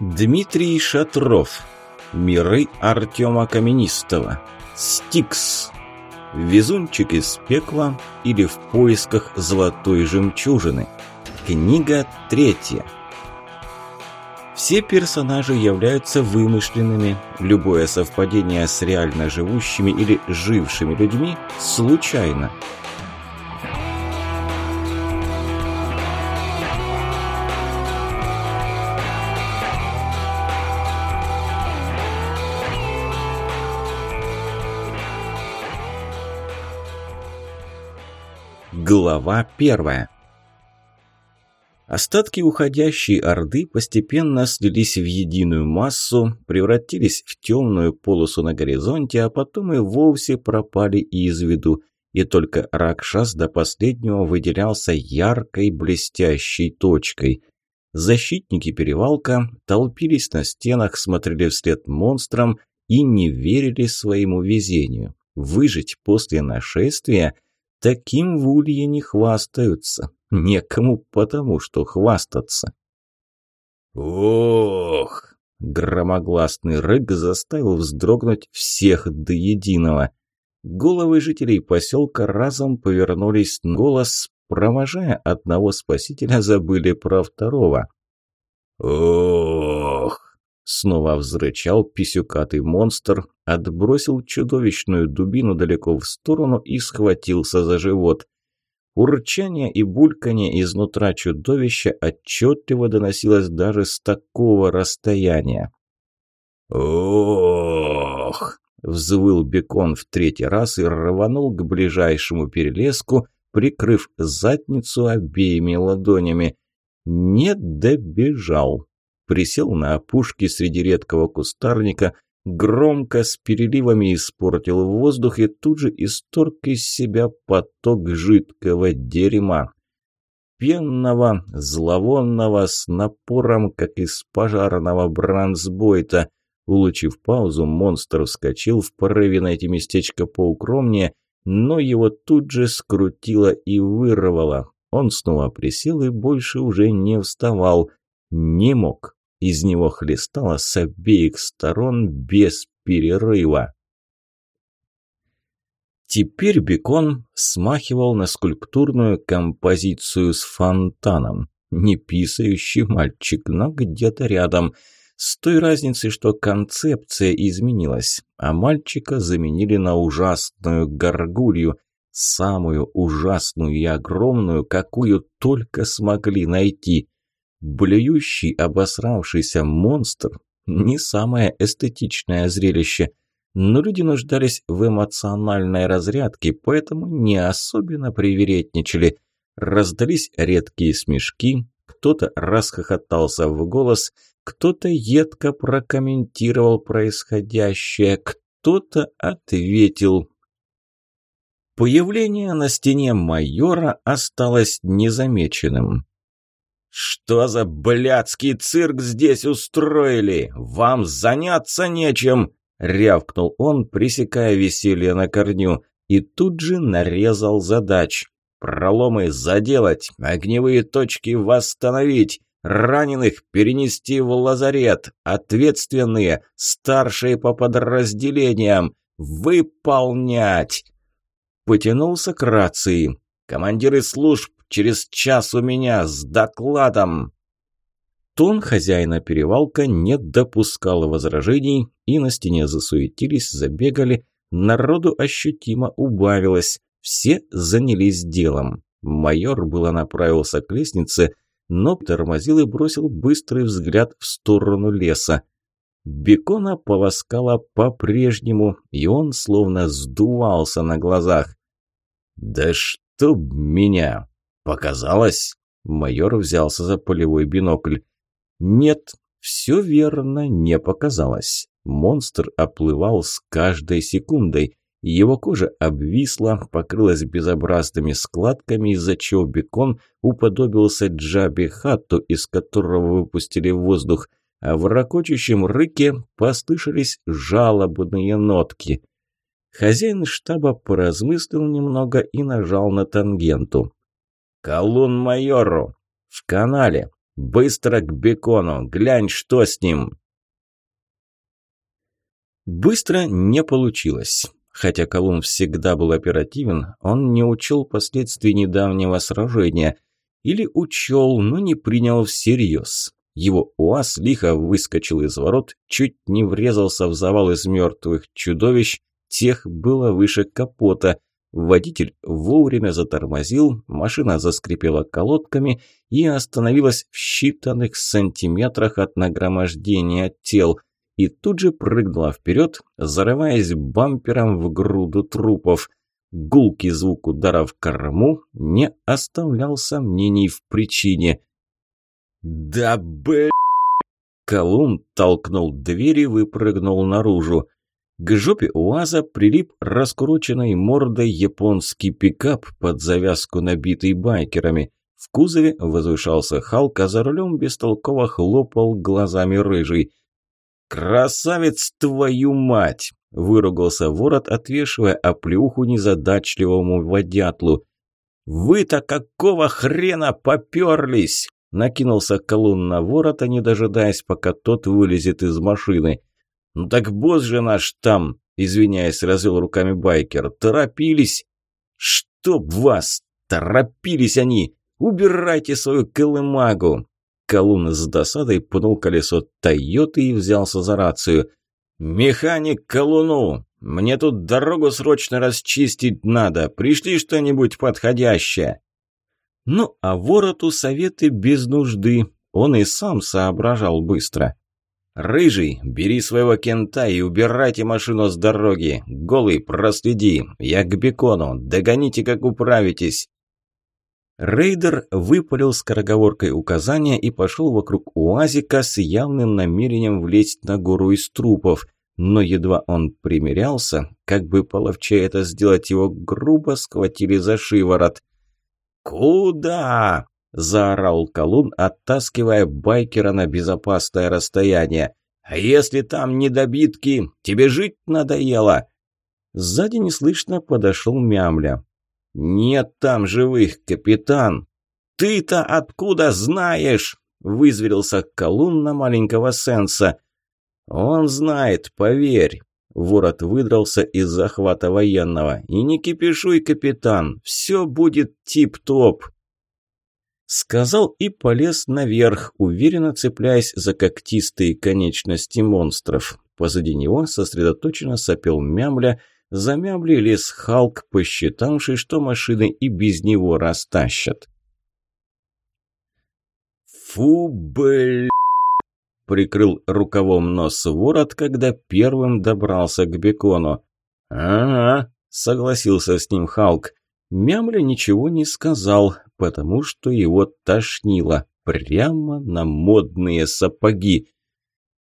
Дмитрий Шатров. Миры Артема Каменистого. Стикс. Везунчик из пекла или в поисках золотой жемчужины. Книга третья. Все персонажи являются вымышленными. Любое совпадение с реально живущими или жившими людьми случайно. Глава первая Остатки уходящей Орды постепенно слились в единую массу, превратились в темную полосу на горизонте, а потом и вовсе пропали из виду, и только Ракшас до последнего выделялся яркой блестящей точкой. Защитники перевалка толпились на стенах, смотрели вслед монстрам и не верили своему везению. Выжить после нашествия – Таким в Улье не хвастаются. Некому потому, что хвастаться. Ох! Громогласный рык заставил вздрогнуть всех до единого. Головы жителей поселка разом повернулись на голос, провожая одного спасителя, забыли про второго. Ох! Снова взрычал писюкатый монстр, отбросил чудовищную дубину далеко в сторону и схватился за живот. Урчание и бульканье изнутра чудовища отчетливо доносилось даже с такого расстояния. «Ох!» – взвыл бекон в третий раз и рванул к ближайшему перелеску, прикрыв задницу обеими ладонями. Не добежал присел на опушке среди редкого кустарника, громко с переливами испортил воздух и тут же исторг из себя поток жидкого дерьма. Пенного, зловонного, с напором, как из пожарного бронзбойта. Улучив паузу, монстр вскочил в порыве найти местечко поукромнее, но его тут же скрутило и вырвало. Он снова присел и больше уже не вставал. Не мог. Из него хлестало с обеих сторон без перерыва. Теперь бекон смахивал на скульптурную композицию с фонтаном. Не писающий мальчик, но где-то рядом. С той разницей, что концепция изменилась, а мальчика заменили на ужасную горгулью, самую ужасную и огромную, какую только смогли найти – Блюющий, обосравшийся монстр – не самое эстетичное зрелище. Но люди нуждались в эмоциональной разрядке, поэтому не особенно привередничали. Раздались редкие смешки, кто-то расхохотался в голос, кто-то едко прокомментировал происходящее, кто-то ответил. Появление на стене майора осталось незамеченным. «Что за блядский цирк здесь устроили? Вам заняться нечем!» – рявкнул он, пресекая веселье на корню, и тут же нарезал задач. «Проломы заделать, огневые точки восстановить, раненых перенести в лазарет, ответственные, старшие по подразделениям, выполнять!» Потянулся к рации. «Командиры служб Через час у меня с докладом!» Тон хозяина перевалка не допускал возражений, и на стене засуетились, забегали, народу ощутимо убавилось, все занялись делом. Майор было направился к лестнице, но тормозил и бросил быстрый взгляд в сторону леса. Бекона полоскала по-прежнему, и он словно сдувался на глазах. «Да чтоб меня!» «Показалось?» Майор взялся за полевой бинокль. «Нет, все верно, не показалось. Монстр оплывал с каждой секундой. Его кожа обвисла, покрылась безобразными складками, из-за чего бекон уподобился Джаби Хатту, из которого выпустили воздух, а в ракочущем рыке послышались жалобные нотки. Хозяин штаба поразмыслил немного и нажал на тангенту. «Колун майору! В канале! Быстро к бекону, глянь, что с ним!» Быстро не получилось. Хотя Колумб всегда был оперативен, он не учел последствий недавнего сражения. Или учел, но не принял всерьез. Его УАЗ лихо выскочил из ворот, чуть не врезался в завал из мертвых чудовищ, тех было выше капота. Водитель вовремя затормозил, машина заскрипела колодками и остановилась в считанных сантиметрах от нагромождения тел – и тут же прыгнула вперед, зарываясь бампером в груду трупов. Гулкий звук удара в корму не оставлял сомнений в причине. «Да б...» Колун толкнул дверь и выпрыгнул наружу. К жопе УАЗа прилип раскрученной мордой японский пикап под завязку, набитый байкерами. В кузове возвышался Халк, а за рулем бестолково хлопал глазами рыжий. «Красавец твою мать!» – выругался ворот, отвешивая оплеуху незадачливому водятлу. «Вы-то какого хрена поперлись?» – накинулся колун на ворота, не дожидаясь, пока тот вылезет из машины. «Ну так босс же наш там!» – извиняясь, развел руками байкер. «Торопились!» «Чтоб вас! Торопились они! Убирайте свою колымагу!» Колун с досадой пнул колесо «Тойоты» и взялся за рацию. «Механик Колуну! Мне тут дорогу срочно расчистить надо. Пришли что-нибудь подходящее!» Ну, а вороту советы без нужды. Он и сам соображал быстро. «Рыжий, бери своего кента и убирайте машину с дороги. Голый, проследи. Я к бекону. Догоните, как управитесь. Рейдер выпалил скороговоркой указания и пошел вокруг УАЗика с явным намерением влезть на гору из трупов. Но едва он примерялся, как бы половче это сделать, его грубо схватили за шиворот. «Куда?» – заорал Колун, оттаскивая байкера на безопасное расстояние. «А если там недобитки? Тебе жить надоело?» Сзади неслышно подошел Мямля. «Нет там живых, капитан!» «Ты-то откуда знаешь?» – вызверился колун на маленького Сенса. «Он знает, поверь!» Ворот выдрался из захвата военного. «И не кипишуй, капитан, все будет тип-топ!» Сказал и полез наверх, уверенно цепляясь за когтистые конечности монстров. Позади него сосредоточенно сопел мямля – замямли лес Халк, посчитавший, что машины и без него растащат. «Фу, блядь!» прикрыл рукавом нос ворот, когда первым добрался к бекону. «Ага», — согласился с ним Халк. Мямля ничего не сказал, потому что его тошнило прямо на модные сапоги.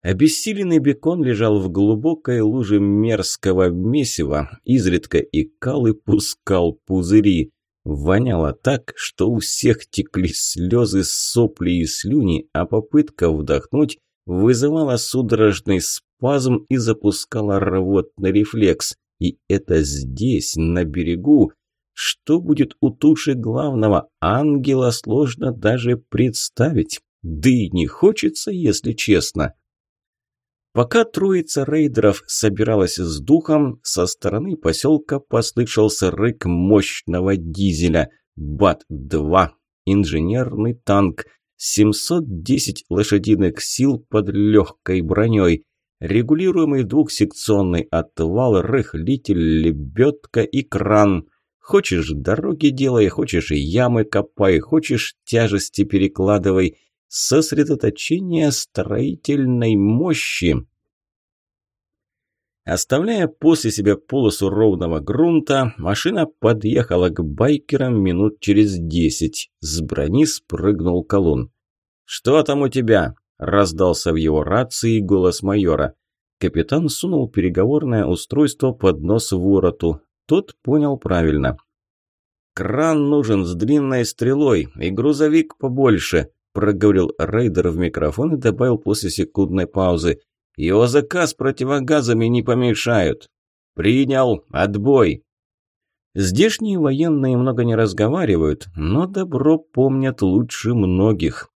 Обессиленный бекон лежал в глубокой луже мерзкого месива, изредка икал и пускал пузыри. Воняло так, что у всех текли слезы, сопли и слюни, а попытка вдохнуть вызывала судорожный спазм и запускала рвотный рефлекс. И это здесь, на берегу. Что будет у туши главного ангела, сложно даже представить. Да и не хочется, если честно. Пока троица рейдеров собиралась с духом, со стороны поселка послышался рык мощного дизеля. БАТ-2. Инженерный танк. 710 лошадиных сил под легкой броней. Регулируемый двухсекционный отвал, рыхлитель, лебедка и кран. Хочешь дороги делай, хочешь ямы копай, хочешь тяжести перекладывай – сосредоточение строительной мощи. Оставляя после себя полосу ровного грунта, машина подъехала к байкерам минут через десять. С брони спрыгнул колун. «Что там у тебя?» – раздался в его рации голос майора. Капитан сунул переговорное устройство под нос вороту. Тот понял правильно. «Кран нужен с длинной стрелой и грузовик побольше», проговорил рейдер в микрофон и добавил после секундной паузы. «Его заказ противогазами не помешают». «Принял. Отбой». Здешние военные много не разговаривают, но добро помнят лучше многих.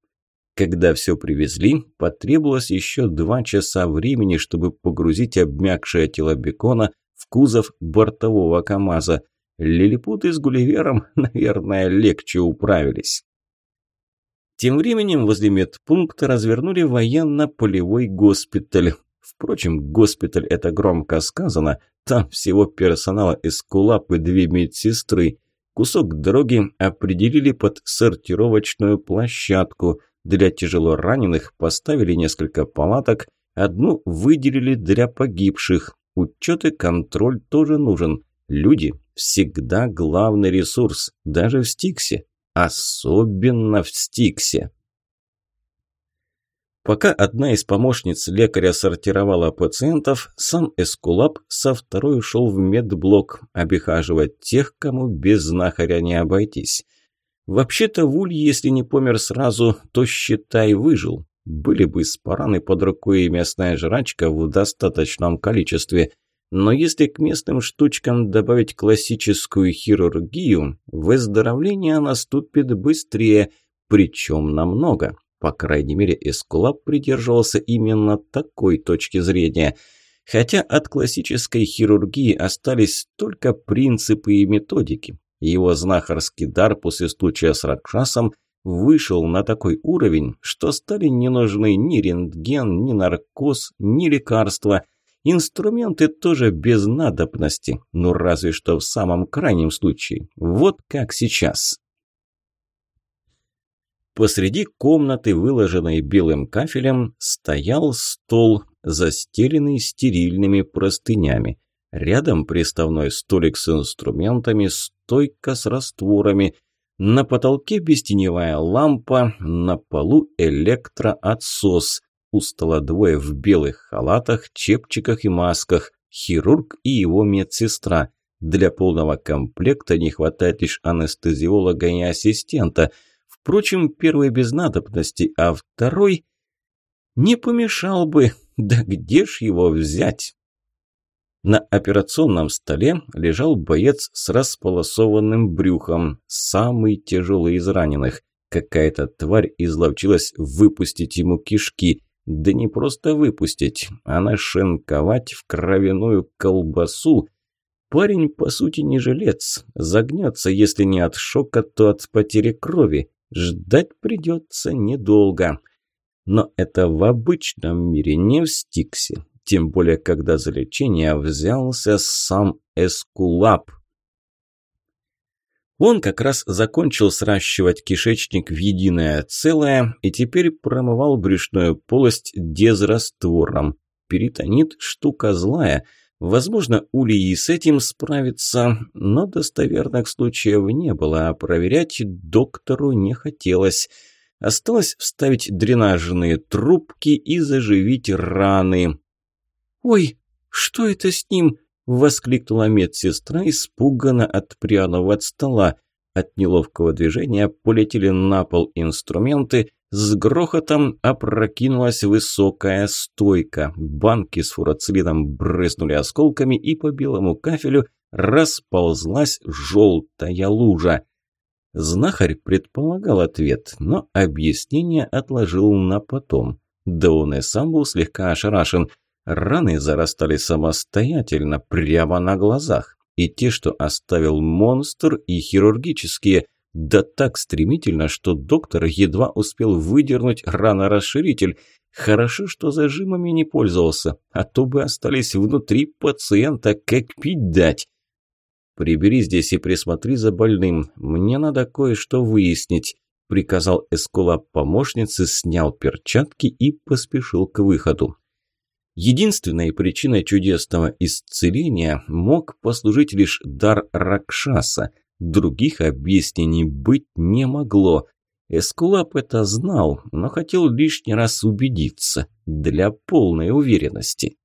Когда все привезли, потребовалось еще два часа времени, чтобы погрузить обмякшее тело бекона в кузов бортового КамАЗа. Лилипуты с Гулливером, наверное, легче управились. Тем временем возле медпункта развернули военно-полевой госпиталь. Впрочем, госпиталь – это громко сказано. Там всего персонала эскулап и две медсестры. Кусок дороги определили под сортировочную площадку. Для тяжело раненых поставили несколько палаток, одну выделили для погибших. Учет и контроль тоже нужен. Люди – всегда главный ресурс, даже в Стиксе. Особенно в Стиксе. Пока одна из помощниц лекаря сортировала пациентов, сам Эскулап со второй ушел в медблок, обихаживать тех, кому без знахаря не обойтись. Вообще-то Вуль, если не помер сразу, то, считай, выжил. Были бы спараны под рукой и местная жрачка в достаточном количестве. Но если к местным штучкам добавить классическую хирургию, выздоровление наступит быстрее, причем намного. По крайней мере, Эскулап придерживался именно такой точки зрения. Хотя от классической хирургии остались только принципы и методики. Его знахарский дар после случая с Ракшасом вышел на такой уровень, что стали не нужны ни рентген, ни наркоз, ни лекарства – Инструменты тоже без надобности, ну разве что в самом крайнем случае. Вот как сейчас. Посреди комнаты, выложенной белым кафелем, стоял стол, застеленный стерильными простынями. Рядом приставной столик с инструментами, стойка с растворами. На потолке бестеневая лампа, на полу электроотсос. У стола двое в белых халатах, чепчиках и масках, хирург и его медсестра. Для полного комплекта не хватает лишь анестезиолога и ассистента. Впрочем, первый без надобности, а второй не помешал бы. Да где ж его взять? На операционном столе лежал боец с располосованным брюхом, самый тяжелый из раненых. Какая-то тварь изловчилась выпустить ему кишки. Да не просто выпустить, а нашинковать в кровяную колбасу. Парень, по сути, не жилец. Загнется, если не от шока, то от потери крови. Ждать придется недолго. Но это в обычном мире, не в Стиксе. Тем более, когда за лечение взялся сам Эскулап. Он как раз закончил сращивать кишечник в единое целое и теперь промывал брюшную полость дезраствором. Перитонит – штука злая. Возможно, Улей с этим справится, но достоверных случаев не было, а проверять доктору не хотелось. Осталось вставить дренажные трубки и заживить раны. «Ой, что это с ним?» Воскликнула медсестра, испуганно отпрянув от стола. От неловкого движения полетели на пол инструменты, с грохотом опрокинулась высокая стойка. Банки с фурацилином брызнули осколками, и по белому кафелю расползлась желтая лужа. Знахарь предполагал ответ, но объяснение отложил на потом. Да он и сам был слегка ошарашен – Раны зарастали самостоятельно, прямо на глазах. И те, что оставил монстр, и хирургические. Да так стремительно, что доктор едва успел выдернуть ранорасширитель. Хорошо, что зажимами не пользовался, а то бы остались внутри пациента, как пить дать. «Прибери здесь и присмотри за больным. Мне надо кое-что выяснить», – приказал Эскулап помощнице, снял перчатки и поспешил к выходу. Единственной причиной чудесного исцеления мог послужить лишь дар Ракшаса. Других объяснений быть не могло. Эскулап это знал, но хотел лишний раз убедиться, для полной уверенности.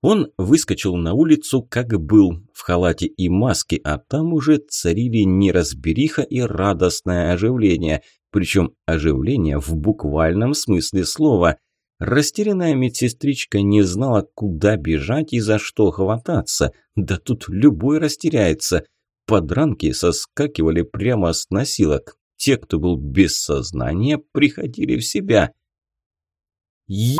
Он выскочил на улицу, как был, в халате и маске, а там уже царили неразбериха и радостное оживление, причем оживление в буквальном смысле слова – Растерянная медсестричка не знала, куда бежать и за что хвататься. Да тут любой растеряется. Подранки соскакивали прямо с носилок. те, кто был без сознания, приходили в себя. «Еб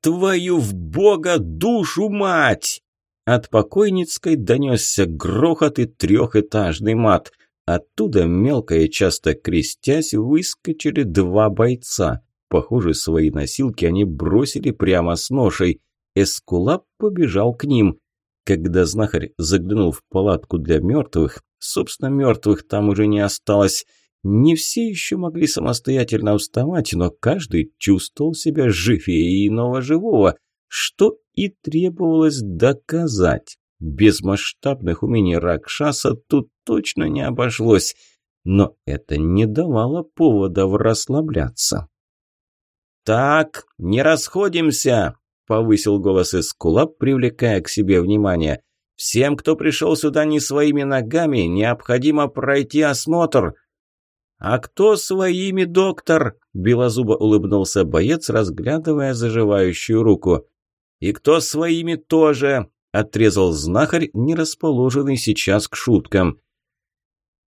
твою в бога душу, мать!» От покойницкой донесся грохот и трехэтажный мат. Оттуда, мелко и часто крестясь, выскочили два бойца. Похоже, свои носилки они бросили прямо с ношей. Эскулап побежал к ним. Когда знахарь заглянул в палатку для мертвых, собственно, мертвых там уже не осталось, не все еще могли самостоятельно вставать, но каждый чувствовал себя живее иного живого, что и требовалось доказать. Без масштабных умений Ракшаса тут точно не обошлось, но это не давало повода расслабляться. «Так, не расходимся!» – повысил голос Эскулап, привлекая к себе внимание. «Всем, кто пришел сюда не своими ногами, необходимо пройти осмотр». «А кто своими, доктор?» – белозубо улыбнулся боец, разглядывая заживающую руку. «И кто своими тоже?» – отрезал знахарь, не расположенный сейчас к шуткам.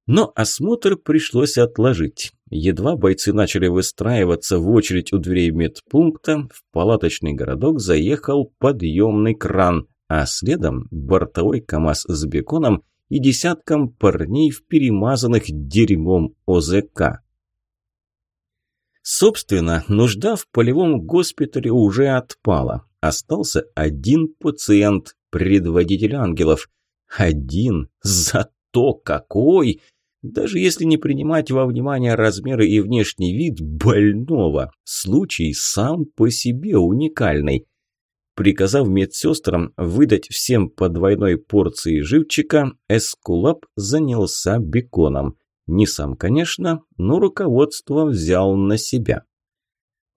Но осмотр пришлось отложить. Едва бойцы начали выстраиваться в очередь у дверей медпункта, в палаточный городок заехал подъемный кран, а следом бортовой КАМАЗ с беконом и десятком парней в перемазанных дерьмом ОЗК. Собственно, нужда в полевом госпитале уже отпала. Остался один пациент, предводитель ангелов. Один, зато какой! Даже если не принимать во внимание размеры и внешний вид больного, случай сам по себе уникальный. Приказав медсестрам выдать всем по двойной порции живчика, Эскулап занялся беконом. Не сам, конечно, но руководство взял на себя.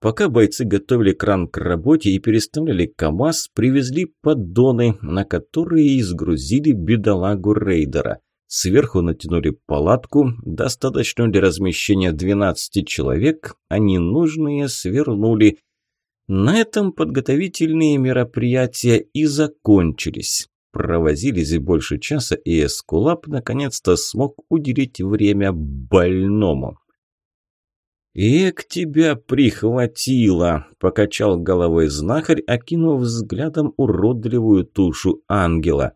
Пока бойцы готовили кран к работе и переставляли КАМАЗ, привезли поддоны, на которые изгрузили бедолагу рейдера – Сверху натянули палатку, достаточную для размещения 12 человек, а ненужные свернули. На этом подготовительные мероприятия и закончились. Провозились больше часа, и Эскулап наконец-то смог уделить время больному. «Эк, тебя прихватило!» – покачал головой знахарь, окинув взглядом уродливую тушу ангела.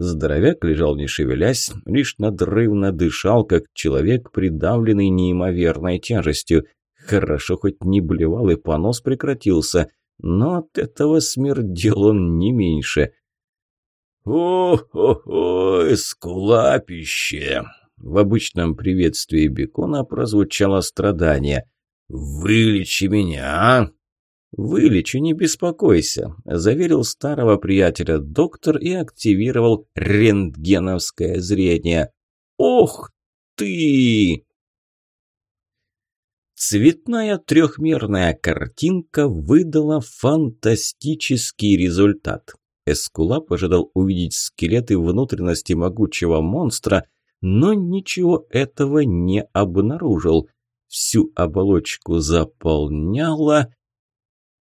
Здоровяк лежал не шевелясь, лишь надрывно дышал, как человек, придавленный неимоверной тяжестью. Хорошо хоть не блевал и понос прекратился, но от этого смердел он не меньше. «О-хо-хо, скулапище!» В обычном приветствии Бекона прозвучало страдание. «Вылечи меня, а!» «Вылечу, не беспокойся», – заверил старого приятеля доктор и активировал рентгеновское зрение. «Ох ты!» Цветная трехмерная картинка выдала фантастический результат. Эскулап ожидал увидеть скелеты внутренности могучего монстра, но ничего этого не обнаружил. Всю оболочку заполняла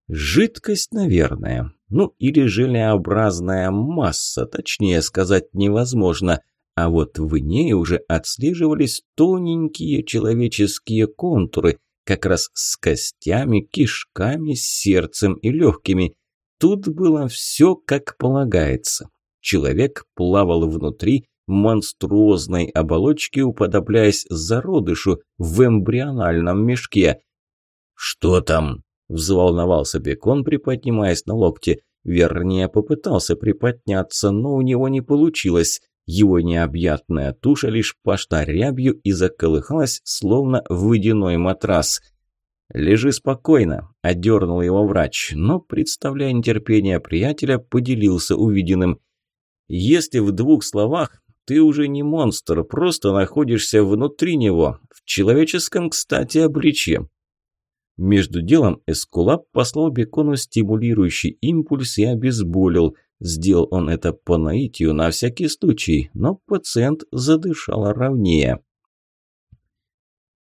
Жидкость, наверное. Ну, или желеобразная масса, точнее сказать невозможно. А вот в ней уже отслеживались тоненькие человеческие контуры, как раз с костями, кишками, сердцем и легкими. Тут было все как полагается. Человек плавал внутри монструозной оболочки, уподобляясь зародышу в эмбриональном мешке. «Что там?» Взволновался Бекон, приподнимаясь на локте. Вернее, попытался приподняться, но у него не получилось. Его необъятная туша лишь пошла рябью и заколыхалась, словно водяной матрас. «Лежи спокойно», – одернул его врач, но, представляя нетерпение приятеля, поделился увиденным. «Если в двух словах, ты уже не монстр, просто находишься внутри него, в человеческом, кстати, обличье. Между делом Эскулап послал Бекону стимулирующий импульс и обезболил. Сделал он это по наитию на всякий случай, но пациент задышал ровнее.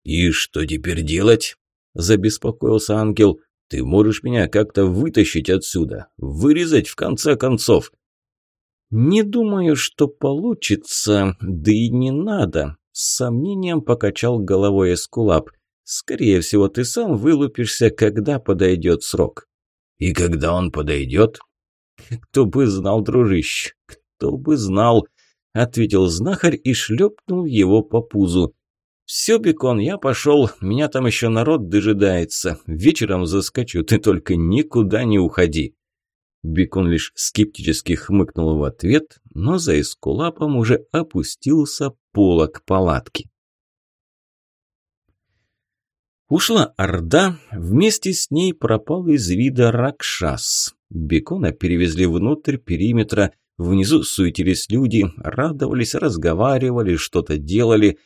«И что теперь делать?» – забеспокоился ангел. «Ты можешь меня как-то вытащить отсюда, вырезать в конце концов». «Не думаю, что получится, да и не надо», С сомнением покачал головой Эскулап. «Скорее всего, ты сам вылупишься, когда подойдет срок». «И когда он подойдет?» «Кто бы знал, дружище, кто бы знал», — ответил знахарь и шлепнул его по пузу. «Все, Бекон, я пошел, меня там еще народ дожидается. Вечером заскочу, ты только никуда не уходи». Бекон лишь скептически хмыкнул в ответ, но за эскулапом уже опустился полок палатки. Ушла Орда, вместе с ней пропал из вида Ракшас. Бекона перевезли внутрь периметра, внизу суетились люди, радовались, разговаривали, что-то делали.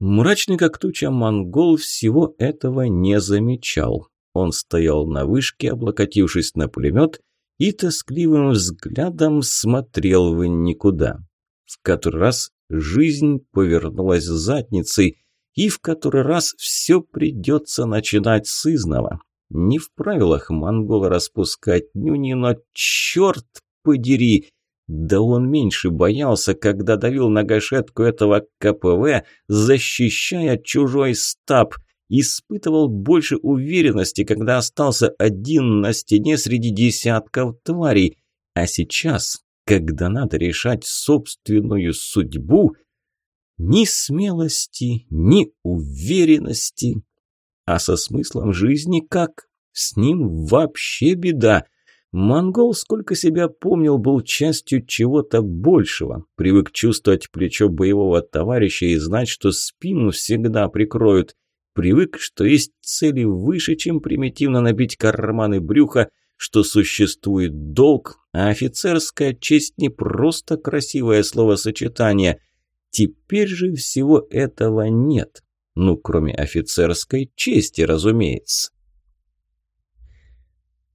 Мрачный как туча монгол всего этого не замечал. Он стоял на вышке, облокотившись на пулемет, и тоскливым взглядом смотрел в никуда. В который раз жизнь повернулась задницей, и в который раз все придется начинать с изного. Не в правилах монгола распускать нюни, но черт подери! Да он меньше боялся, когда давил на гашетку этого КПВ, защищая чужой стаб – испытывал больше уверенности, когда остался один на стене среди десятков тварей. А сейчас, когда надо решать собственную судьбу, ни смелости, ни уверенности. А со смыслом жизни как? С ним вообще беда. Монгол, сколько себя помнил, был частью чего-то большего. Привык чувствовать плечо боевого товарища и знать, что спину всегда прикроют – привык, что есть цели выше, чем примитивно набить карманы брюха, что существует долг, а офицерская честь не просто красивое словосочетание. Теперь же всего этого нет. Ну, кроме офицерской чести, разумеется.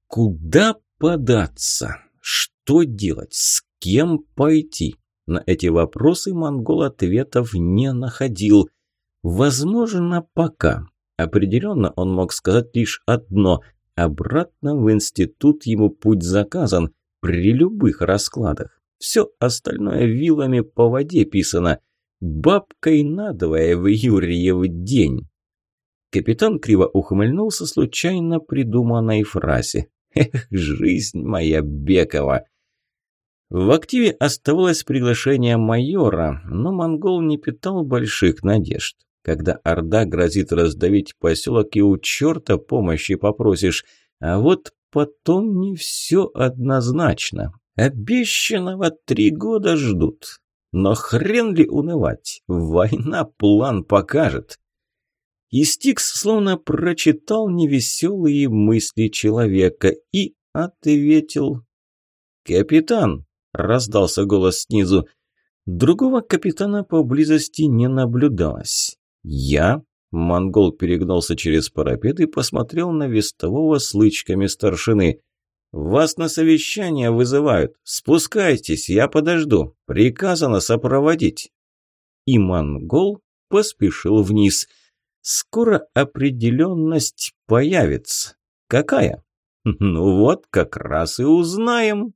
Куда податься? Что делать? С кем пойти? На эти вопросы монгол ответов не находил – Возможно, пока. Определенно он мог сказать лишь одно. Обратно в институт ему путь заказан при любых раскладах. Все остальное вилами по воде писано. Бабкой надвое в Юрьев день. Капитан криво ухмыльнулся случайно придуманной фразе. «Эх, жизнь моя Бекова!» В активе оставалось приглашение майора, но монгол не питал больших надежд когда Орда грозит раздавить поселок и у черта помощи попросишь. А вот потом не все однозначно. Обещанного три года ждут. Но хрен ли унывать? Война план покажет. И Стикс словно прочитал невеселые мысли человека и ответил. «Капитан!» – раздался голос снизу. Другого капитана поблизости не наблюдалось. «Я?» Монгол перегнулся через парапет и посмотрел на вестового с лычками старшины. «Вас на совещание вызывают. Спускайтесь, я подожду. Приказано сопроводить». И монгол поспешил вниз. «Скоро определенность появится. Какая?» «Ну вот, как раз и узнаем».